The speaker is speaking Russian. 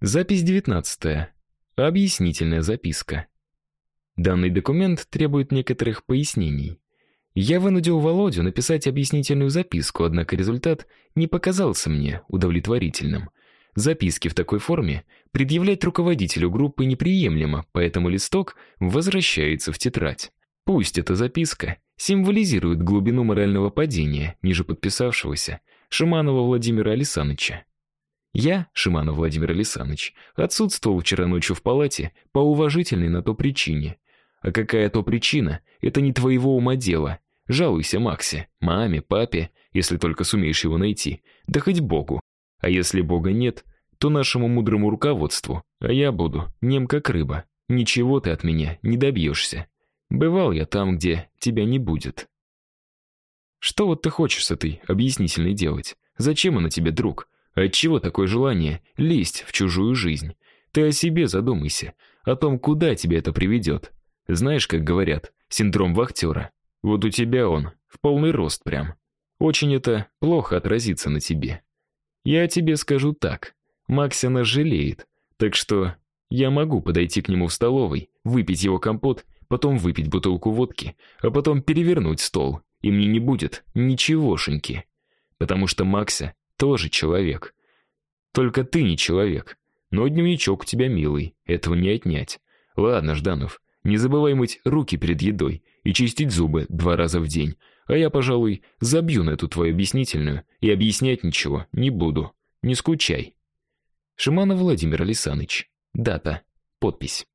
Запись 19. Объяснительная записка. Данный документ требует некоторых пояснений. Я вынудил Володю написать объяснительную записку, однако результат не показался мне удовлетворительным. Записки в такой форме предъявлять руководителю группы неприемлемо, поэтому листок возвращается в тетрадь. Пусть эта записка символизирует глубину морального падения ниже подписавшегося Шиманова Владимира Александровича. Я, Шиманов Владимир Александрович, отсутствовал вчера ночью в палате по уважительной на то причине. А какая то причина это не твоего ума дело. Жалуйся Максе, маме, папе, если только сумеешь его найти, да хоть Богу. А если Бога нет, то нашему мудрому руководству, а я буду нем как рыба. Ничего ты от меня не добьешься. Бывал я там, где тебя не будет. Что вот ты хочешь с этой объяснительной делать? Зачем она тебе, друг? Отчего такое желание лезть в чужую жизнь? Ты о себе задумайся, о том, куда тебя это приведет. Знаешь, как говорят, синдром вахтера. Вот у тебя он, в полный рост прям. Очень это плохо отразится на тебе. Я тебе скажу так. Макся нас жалеет, так что я могу подойти к нему в столовой, выпить его компот, потом выпить бутылку водки, а потом перевернуть стол, и мне не будет ничегошеньки. Потому что Макся тоже человек. Только ты не человек. Но дневничок у тебя милый, этого не отнять. Ладно, Жданов, не забывай мыть руки перед едой и чистить зубы два раза в день. А я, пожалуй, забью на эту твою объяснительную и объяснять ничего не буду. Не скучай. Шиманов Владимир Александрович. Дата. Подпись.